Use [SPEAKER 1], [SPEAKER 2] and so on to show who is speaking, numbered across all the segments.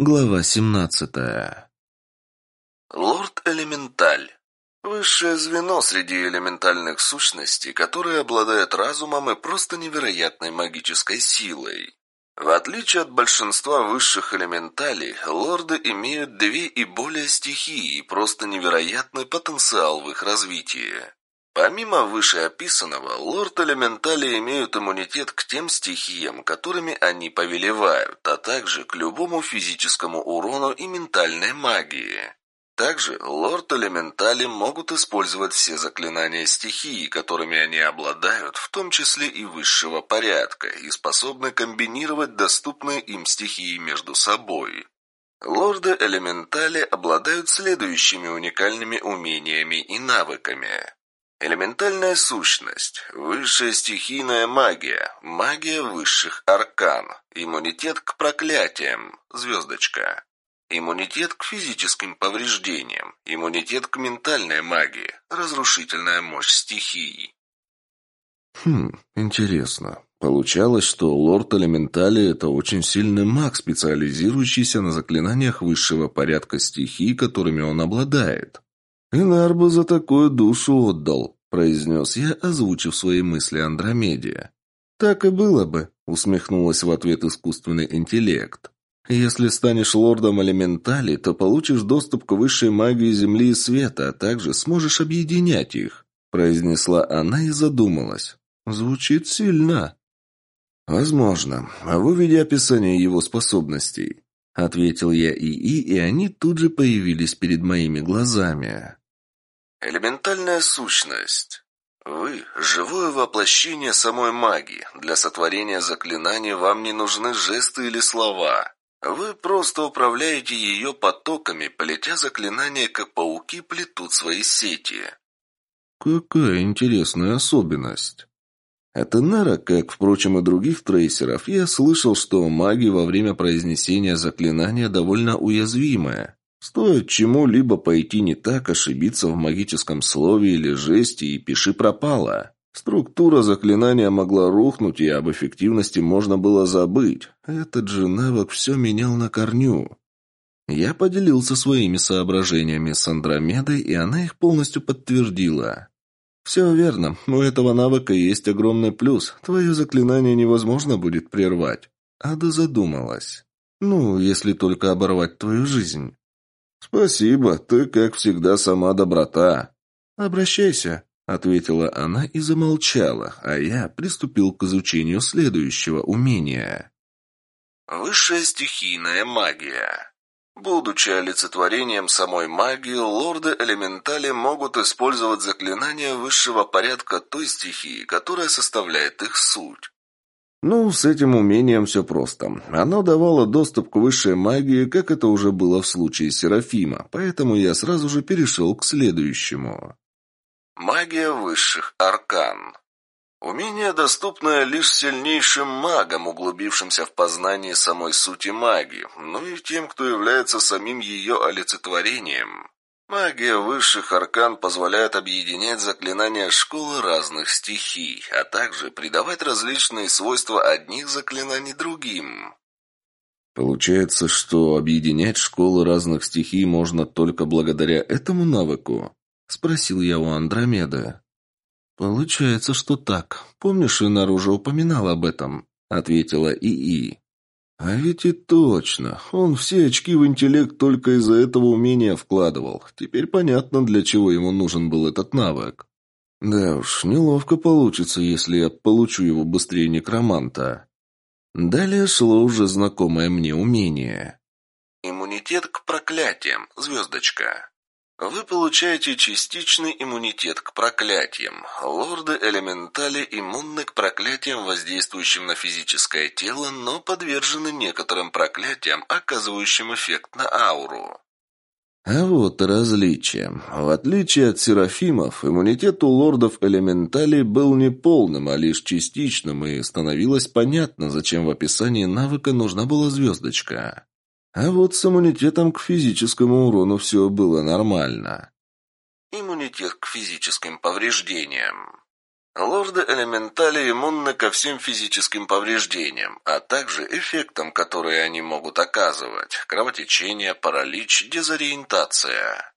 [SPEAKER 1] Глава 17.
[SPEAKER 2] Лорд Элементаль. Высшее звено среди элементальных сущностей, которые обладают разумом и просто невероятной магической силой. В отличие от большинства высших элементалей, лорды имеют две и более стихии и просто невероятный потенциал в их развитии. Помимо вышеописанного, лорд-элементали имеют иммунитет к тем стихиям, которыми они повелевают, а также к любому физическому урону и ментальной магии. Также лорд-элементали могут использовать все заклинания стихии, которыми они обладают, в том числе и высшего порядка, и способны комбинировать доступные им стихии между собой. Лорды-элементали обладают следующими уникальными умениями и навыками. Элементальная сущность, высшая стихийная магия, магия высших аркан, иммунитет к проклятиям, звездочка. Иммунитет к физическим повреждениям, иммунитет к ментальной магии, разрушительная мощь стихий.
[SPEAKER 1] Хм, интересно. Получалось, что лорд Элементали – это очень сильный маг, специализирующийся на заклинаниях высшего порядка стихий, которыми он обладает. «Инар бы за такую душу отдал», – произнес я, озвучив свои мысли Андромеде. «Так и было бы», – усмехнулась в ответ искусственный интеллект. «Если станешь лордом элементали, то получишь доступ к высшей магии Земли и Света, а также сможешь объединять их», – произнесла она и задумалась. «Звучит сильно». «Возможно. А выведи описание его способностей», — ответил я ИИ, и они тут же появились перед моими глазами.
[SPEAKER 2] Элементальная сущность. Вы – живое воплощение самой магии. Для сотворения заклинаний вам не нужны жесты или слова. Вы просто управляете ее потоками, полетя заклинания, как пауки плетут свои сети.
[SPEAKER 1] Какая интересная особенность. От Инара, как, впрочем, и других трейсеров, я слышал, что маги во время произнесения заклинания довольно уязвимая. Стоит чему-либо пойти не так, ошибиться в магическом слове или жесте и пиши пропало. Структура заклинания могла рухнуть, и об эффективности можно было забыть. Этот же навык все менял на корню. Я поделился своими соображениями с Андромедой, и она их полностью подтвердила. «Все верно. У этого навыка есть огромный плюс. Твое заклинание невозможно будет прервать». Ада задумалась. «Ну, если только оборвать твою жизнь». «Спасибо, ты, как всегда, сама доброта». «Обращайся», — ответила она и замолчала, а я приступил к изучению следующего умения.
[SPEAKER 2] Высшая стихийная магия. Будучи олицетворением самой магии, лорды-элементали могут использовать заклинания высшего порядка той стихии, которая составляет их суть.
[SPEAKER 1] Ну, с этим умением все просто. Оно давало доступ к высшей магии, как это уже было в случае Серафима, поэтому я сразу же перешел к следующему.
[SPEAKER 2] Магия высших аркан. Умение, доступное лишь сильнейшим магам, углубившимся в познание самой сути магии, ну и тем, кто является самим ее олицетворением. Магия высших аркан позволяет объединять заклинания школы разных стихий, а также придавать различные свойства одних заклинаний другим.
[SPEAKER 1] Получается, что объединять школы разных стихий можно только благодаря этому навыку? Спросил я у Андромеды. Получается, что так. Помнишь, Инар уже упоминал об этом? Ответила ИИ. А ведь и точно. Он все очки в интеллект только из-за этого умения вкладывал. Теперь понятно, для чего ему нужен был этот навык. Да уж, неловко получится, если я получу его быстрее некроманта. Далее шло уже знакомое мне умение.
[SPEAKER 2] Иммунитет к проклятиям. Звездочка. Вы получаете частичный иммунитет к проклятиям. Лорды-элементали иммунны к проклятиям, воздействующим на физическое тело, но подвержены некоторым проклятиям, оказывающим эффект на ауру.
[SPEAKER 1] А вот различие. В отличие от серафимов, иммунитет у лордов-элементалей был не полным, а лишь частичным, и становилось понятно, зачем в описании навыка нужна была звездочка. А вот с иммунитетом к физическому урону все было нормально.
[SPEAKER 2] Иммунитет к физическим повреждениям. Лорды элементали иммунны ко всем физическим повреждениям, а также эффектам, которые они могут оказывать. Кровотечение, паралич, дезориентация.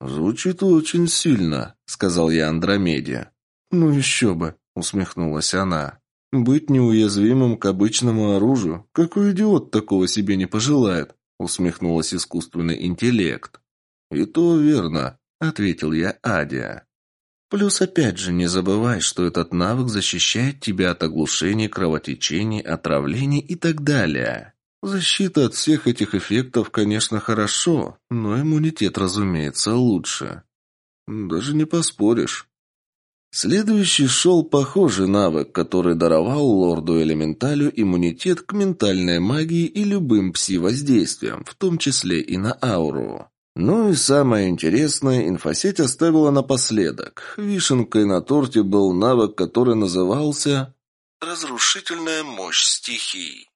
[SPEAKER 1] «Звучит очень сильно», — сказал я Андромеде. «Ну еще бы», — усмехнулась она. «Быть неуязвимым к обычному оружию? Какой идиот такого себе не пожелает?» — усмехнулась искусственный интеллект. «И то верно», — ответил я Адия. Плюс опять же не забывай, что этот навык защищает тебя от оглушений, кровотечений, отравлений и так далее. Защита от всех этих эффектов, конечно, хорошо, но иммунитет, разумеется, лучше. Даже не поспоришь. Следующий шел похожий навык, который даровал лорду Элементалю иммунитет к ментальной магии и любым пси-воздействиям, в том числе и на ауру. Ну и самое интересное, инфосеть оставила напоследок. Вишенкой на торте был навык, который назывался
[SPEAKER 2] «Разрушительная мощь стихий».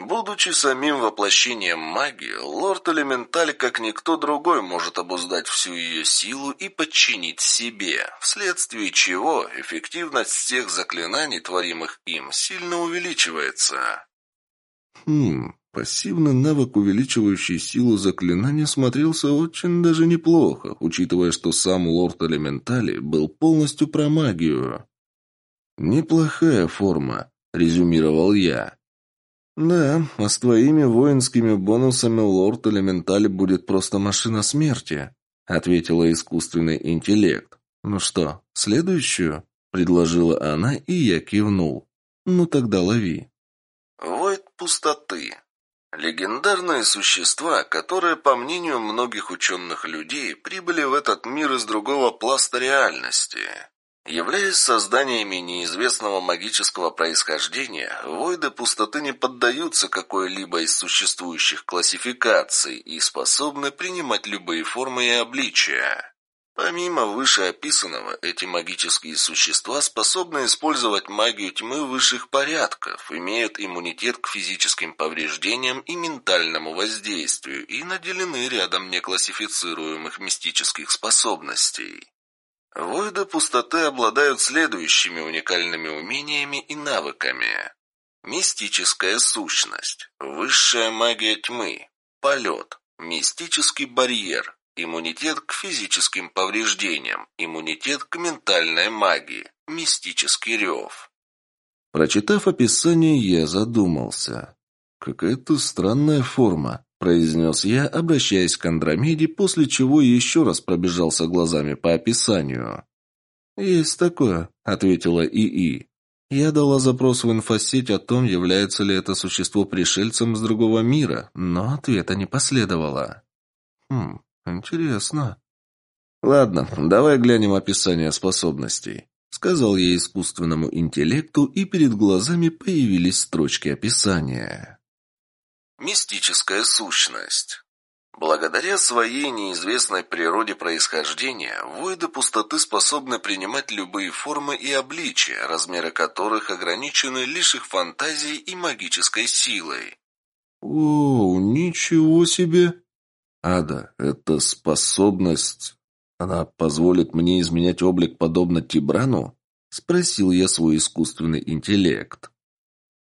[SPEAKER 2] Будучи самим воплощением магии, лорд-элементаль, как никто другой, может обуздать всю ее силу и подчинить себе, вследствие чего эффективность всех заклинаний, творимых им, сильно увеличивается.
[SPEAKER 1] Хм, Пассивный навык, увеличивающий силу заклинания, смотрелся очень даже неплохо, учитывая, что сам лорд Элементали был полностью про магию. «Неплохая форма», — резюмировал я. «Да, а с твоими воинскими бонусами лорд Элементали будет просто машина смерти», — ответила искусственный интеллект. «Ну что, следующую?» — предложила она, и я кивнул. «Ну тогда лови».
[SPEAKER 2] «Войд пустоты. Легендарные существа, которые, по мнению многих ученых людей, прибыли в этот мир из другого пласта реальности. Являясь созданиями неизвестного магического происхождения, войды пустоты не поддаются какой-либо из существующих классификаций и способны принимать любые формы и обличия. Помимо вышеописанного, эти магические существа способны использовать магию тьмы высших порядков, имеют иммунитет к физическим повреждениям и ментальному воздействию и наделены рядом неклассифицируемых мистических способностей. Войды пустоты обладают следующими уникальными умениями и навыками. Мистическая сущность, высшая магия тьмы, полет, мистический барьер, Иммунитет к физическим повреждениям. Иммунитет к ментальной магии. Мистический рев.
[SPEAKER 1] Прочитав описание, я задумался. «Какая-то странная форма», — произнес я, обращаясь к Андромеде, после чего еще раз пробежался глазами по описанию. «Есть такое», — ответила ИИ. Я дала запрос в инфосеть о том, является ли это существо пришельцем с другого мира, но ответа не последовало. Хм, «Интересно». «Ладно, давай глянем описание способностей», — сказал я искусственному интеллекту, и перед глазами появились строчки описания.
[SPEAKER 2] Мистическая сущность. Благодаря своей неизвестной природе происхождения, воиды пустоты способны принимать любые формы и обличия, размеры которых ограничены лишь их фантазией и магической силой.
[SPEAKER 1] «О, ничего себе!» Ада, эта способность... Она позволит мне изменять облик подобно Тибрану? Спросил я свой искусственный интеллект.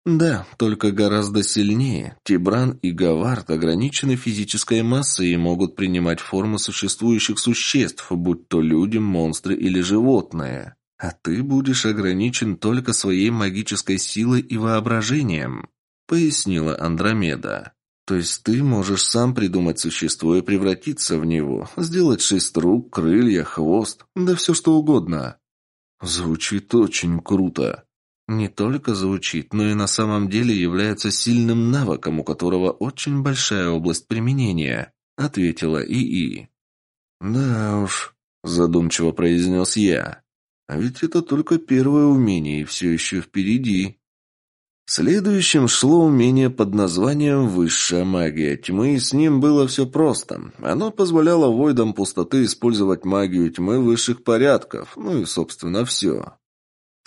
[SPEAKER 1] Да, только гораздо сильнее. Тибран и Гавард ограничены физической массой и могут принимать формы существующих существ, будь то люди, монстры или животные. А ты будешь ограничен только своей магической силой и воображением, пояснила Андромеда. То есть ты можешь сам придумать существо и превратиться в него, сделать шесть рук, крылья, хвост, да все что угодно. Звучит очень круто. Не только звучит, но и на самом деле является сильным навыком, у которого очень большая область применения, ответила ИИ. Да уж, задумчиво произнес я. А ведь это только первое умение и все еще впереди. Следующим шло умение под названием «Высшая магия тьмы», и с ним было все просто. Оно позволяло войдам пустоты использовать магию тьмы высших порядков, ну и, собственно, все.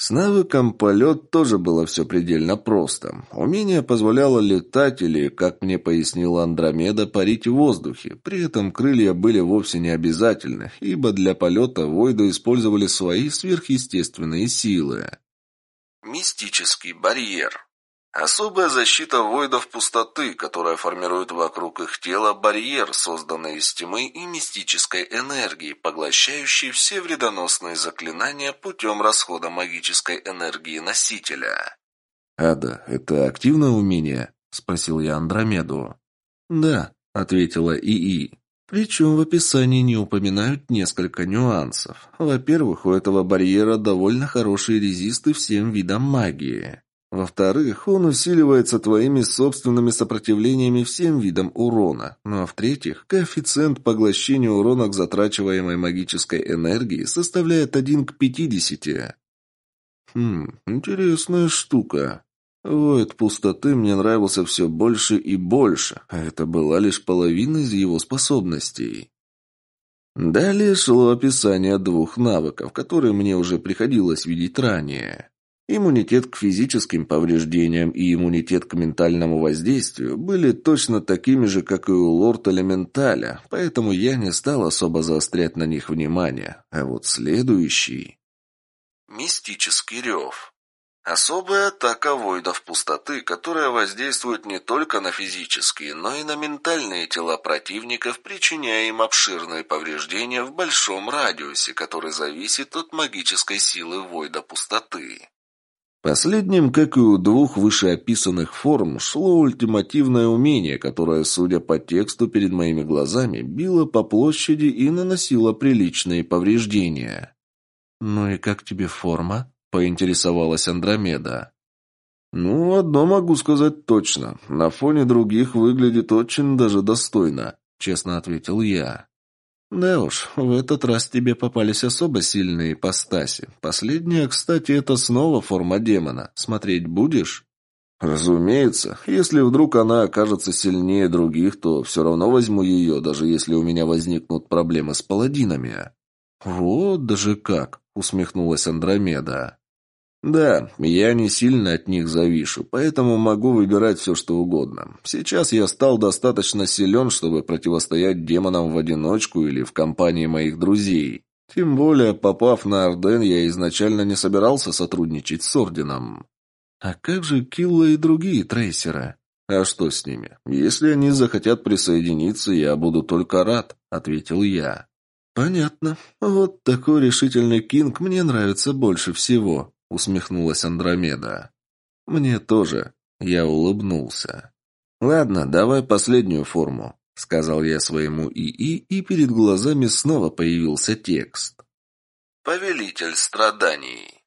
[SPEAKER 1] С навыком полет тоже было все предельно просто. Умение позволяло летать или, как мне пояснила Андромеда, парить в воздухе. При этом крылья были вовсе не обязательны, ибо для полета Войду использовали свои сверхъестественные силы.
[SPEAKER 2] Мистический барьер Особая защита воидов пустоты, которая формирует вокруг их тела барьер, созданный из тьмы и мистической энергии, поглощающий все вредоносные заклинания путем расхода магической энергии носителя.
[SPEAKER 1] «Ада, это активное умение?» – спросил я Андромеду. «Да», – ответила ИИ. Причем в описании не упоминают несколько нюансов. Во-первых, у этого барьера довольно хорошие резисты всем видам магии. Во-вторых, он усиливается твоими собственными сопротивлениями всем видам урона. Ну а в-третьих, коэффициент поглощения урона к затрачиваемой магической энергии составляет 1 к 50. Хм, интересная штука. Воид пустоты мне нравился все больше и больше, а это была лишь половина из его способностей. Далее шло описание двух навыков, которые мне уже приходилось видеть ранее. Иммунитет к физическим повреждениям и иммунитет к ментальному воздействию были точно такими же, как и у лорд-элементаля, поэтому я не стал особо заострять на них внимание. А вот следующий...
[SPEAKER 2] Мистический рев. Особая атака войдов пустоты, которая воздействует не только на физические, но и на ментальные тела противников, причиняя им обширные повреждения в большом радиусе, который зависит от магической силы войда пустоты.
[SPEAKER 1] Последним, как и у двух вышеописанных форм, шло ультимативное умение, которое, судя по тексту перед моими глазами, било по площади и наносило приличные повреждения. «Ну и как тебе форма?» – поинтересовалась Андромеда. «Ну, одно могу сказать точно. На фоне других выглядит очень даже достойно», – честно ответил я. «Да уж, в этот раз тебе попались особо сильные ипостаси. Последняя, кстати, это снова форма демона. Смотреть будешь?» «Разумеется. Если вдруг она окажется сильнее других, то все равно возьму ее, даже если у меня возникнут проблемы с паладинами». «Вот даже как!» — усмехнулась Андромеда. «Да, я не сильно от них завишу, поэтому могу выбирать все, что угодно. Сейчас я стал достаточно силен, чтобы противостоять демонам в одиночку или в компании моих друзей. Тем более, попав на Орден, я изначально не собирался сотрудничать с Орденом. А как же Килла и другие трейсеры? А что с ними? Если они захотят присоединиться, я буду только рад», — ответил я. «Понятно. Вот такой решительный Кинг мне нравится больше всего», усмехнулась Андромеда. Мне тоже. Я улыбнулся. Ладно, давай последнюю форму, сказал я своему ИИ, и перед глазами снова появился текст.
[SPEAKER 2] Повелитель страданий.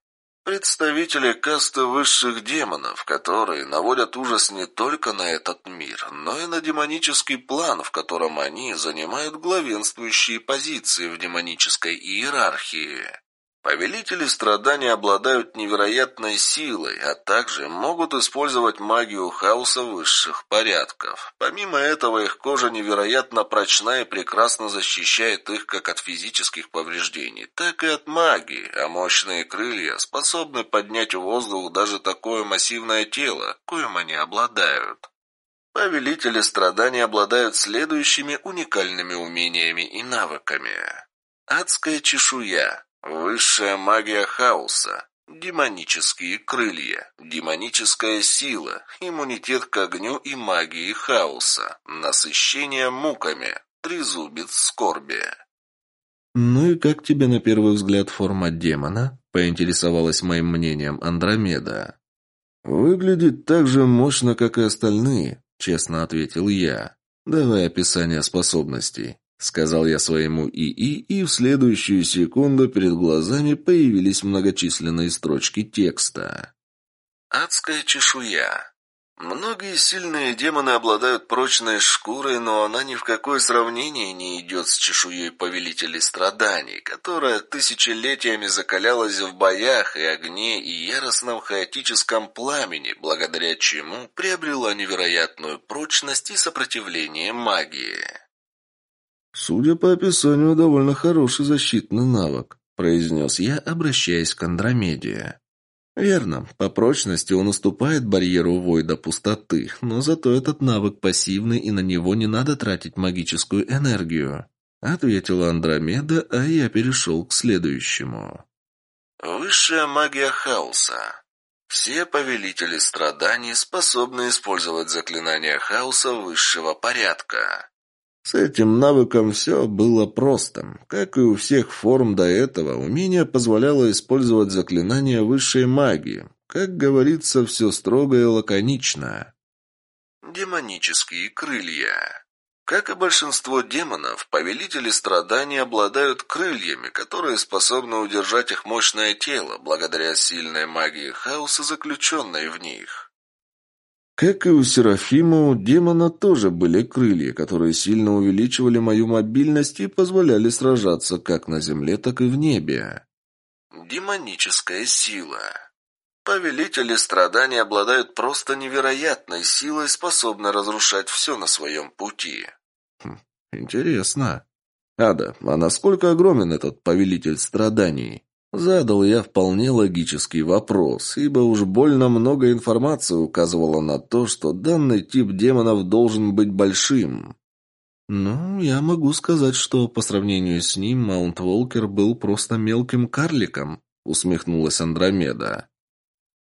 [SPEAKER 2] Представители касты высших демонов, которые наводят ужас не только на этот мир, но и на демонический план, в котором они занимают главенствующие позиции в демонической иерархии. Повелители страданий обладают невероятной силой, а также могут использовать магию хаоса высших порядков. Помимо этого, их кожа невероятно прочна и прекрасно защищает их как от физических повреждений, так и от магии, а мощные крылья способны поднять в воздух даже такое массивное тело, коим они обладают. Повелители страданий обладают следующими уникальными умениями и навыками. Адская чешуя Высшая магия хаоса. Демонические крылья, демоническая сила, иммунитет к огню и магии хаоса, насыщение муками, трезубец скорби.
[SPEAKER 1] «Ну и как тебе на первый взгляд форма демона?» – поинтересовалась моим мнением Андромеда. «Выглядит так же мощно, как и остальные», – честно ответил я. «Давай описание способностей». Сказал я своему ИИ, и в следующую секунду перед глазами появились многочисленные строчки текста.
[SPEAKER 2] «Адская чешуя. Многие сильные демоны обладают прочной шкурой, но она ни в какое сравнение не идет с чешуей повелителей страданий, которая тысячелетиями закалялась в боях и огне и яростном хаотическом пламени, благодаря чему приобрела невероятную прочность и сопротивление магии».
[SPEAKER 1] «Судя по описанию, довольно хороший защитный навык», – произнес я, обращаясь к Андромеде. Верно, по прочности он уступает барьеру Войда пустоты, но зато этот навык пассивный, и на него не надо тратить магическую энергию. Ответила Андромеда, а я перешел к следующему.
[SPEAKER 2] Высшая магия хаоса. Все повелители страданий способны использовать заклинания хаоса высшего порядка.
[SPEAKER 1] С этим навыком все было просто. Как и у всех форм до этого, умение позволяло использовать заклинания высшей магии. Как говорится, все строго и лаконично.
[SPEAKER 2] Демонические крылья. Как и большинство демонов, повелители страданий обладают крыльями, которые способны удержать их мощное тело, благодаря сильной магии хаоса, заключенной в них.
[SPEAKER 1] Как и у Серафима, у демона тоже были крылья, которые сильно увеличивали мою мобильность и позволяли сражаться как на земле, так и в небе.
[SPEAKER 2] Демоническая сила. Повелители страданий обладают просто невероятной силой, способны разрушать все на своем пути.
[SPEAKER 1] Хм, интересно. Ада, а насколько огромен этот повелитель страданий? Задал я вполне логический вопрос, ибо уж больно много информации указывало на то, что данный тип демонов должен быть большим. Ну, я могу сказать, что по сравнению с ним Маунт Волкер был просто мелким карликом, усмехнулась Андромеда.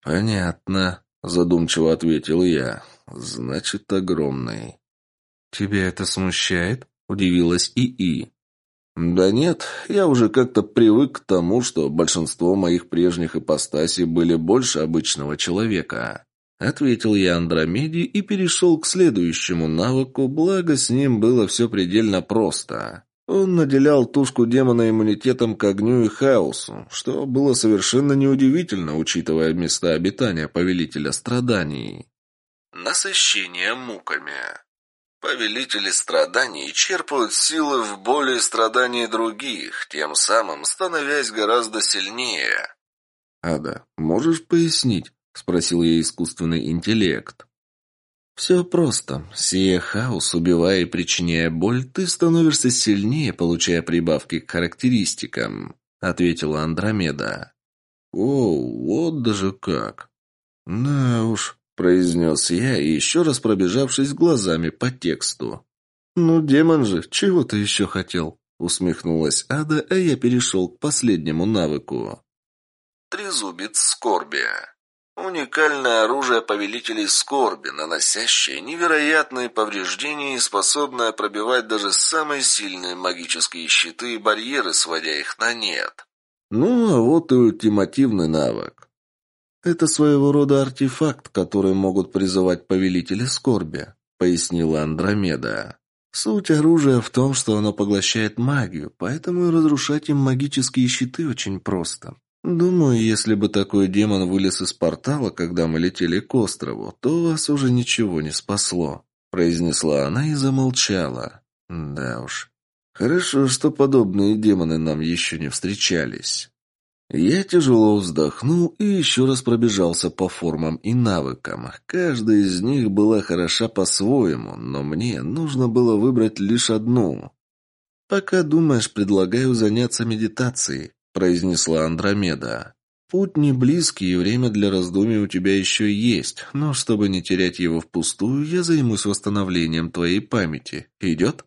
[SPEAKER 1] Понятно, задумчиво ответил я. Значит, огромный. Тебя это смущает? удивилась ИИ. «Да нет, я уже как-то привык к тому, что большинство моих прежних ипостасей были больше обычного человека». Ответил я Андромеде и перешел к следующему навыку, благо с ним было все предельно просто. Он наделял тушку демона иммунитетом к огню и хаосу, что было совершенно неудивительно, учитывая места обитания Повелителя Страданий.
[SPEAKER 2] Насыщение муками Повелители страданий черпают силы в боли и страдании других, тем самым становясь гораздо сильнее.
[SPEAKER 1] «Ада, можешь пояснить?» — спросил я искусственный интеллект. «Все просто. Сея хаос, убивая и причиняя боль, ты становишься сильнее, получая прибавки к характеристикам», — ответила Андромеда. «О, вот даже как!» «Да уж, произнес я, еще раз пробежавшись глазами по тексту. «Ну, демон же, чего ты еще хотел?» Усмехнулась Ада, а я перешел к последнему навыку.
[SPEAKER 2] Трезубец скорби. Уникальное оружие повелителей скорби, наносящее невероятные повреждения и способное пробивать даже самые сильные магические щиты и барьеры, сводя их на нет.
[SPEAKER 1] Ну, а вот и ультимативный навык. «Это своего рода артефакт, который могут призывать повелители скорби», — пояснила Андромеда. «Суть оружия в том, что оно поглощает магию, поэтому и разрушать им магические щиты очень просто. Думаю, если бы такой демон вылез из портала, когда мы летели к острову, то вас уже ничего не спасло», — произнесла она и замолчала. «Да уж. Хорошо, что подобные демоны нам еще не встречались». Я тяжело вздохнул и еще раз пробежался по формам и навыкам. Каждая из них была хороша по-своему, но мне нужно было выбрать лишь одну. «Пока думаешь, предлагаю заняться медитацией», — произнесла Андромеда. «Путь не близкий, и время для раздумий у тебя еще есть, но чтобы не терять его впустую, я займусь восстановлением твоей памяти. Идет?»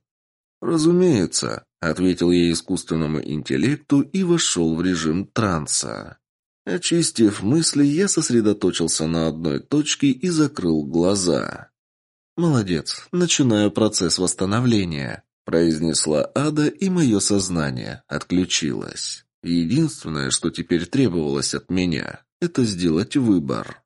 [SPEAKER 1] «Разумеется», Ответил я искусственному интеллекту и вошел в режим транса. Очистив мысли, я сосредоточился на одной точке и закрыл глаза. «Молодец, начинаю процесс восстановления», – произнесла Ада, и мое сознание отключилось. Единственное, что теперь требовалось от меня, это сделать выбор.